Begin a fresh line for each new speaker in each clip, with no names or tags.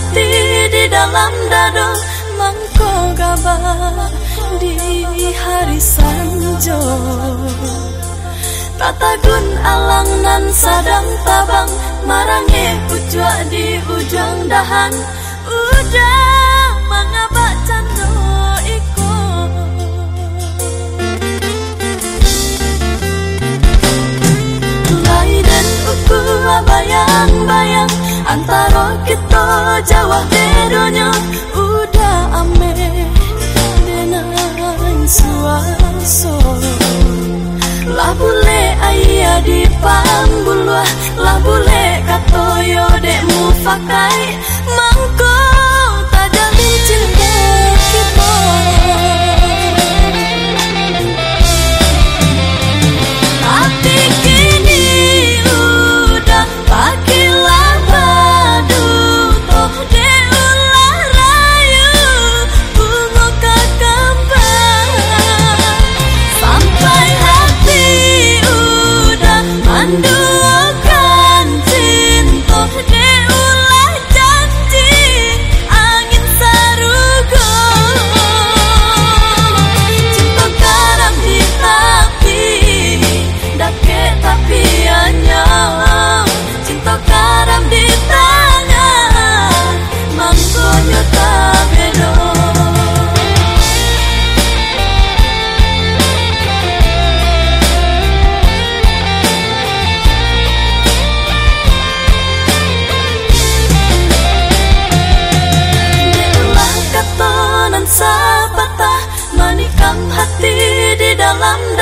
hati di dalam dado mangko gabah di hari sanjo. Tatagun alang nan sadang tabang Marange ujwa di ujung dahan Udah Antara kita Jawa dedonya Udah ame Denang suaso Lah bule ayah di pambulwa Lah bule katoyo dek mufakai Mangko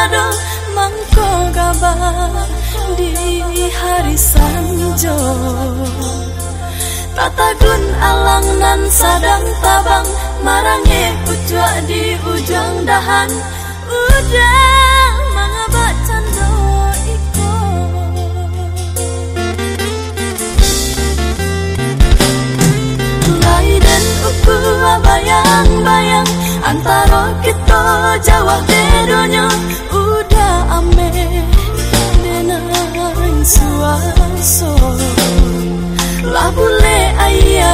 dado Mangko gabah di hari sanjo. Tatagun alang nan sadang tabang Marange ujwa di ujung dahan. Udah mangabak cando iko. Laiden uku bayang-bayang Antara kita Jawa dedonya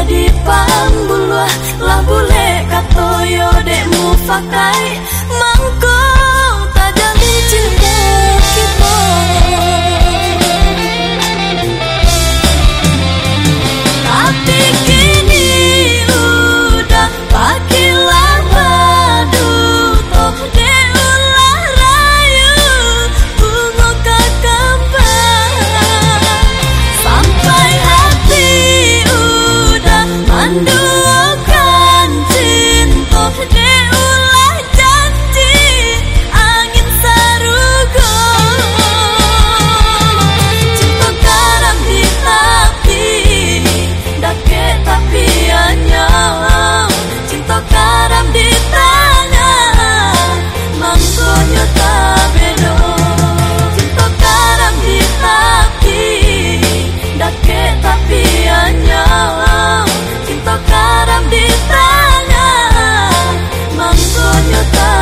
di pambulwa Lah bule katoyo dek mufakai Mangko not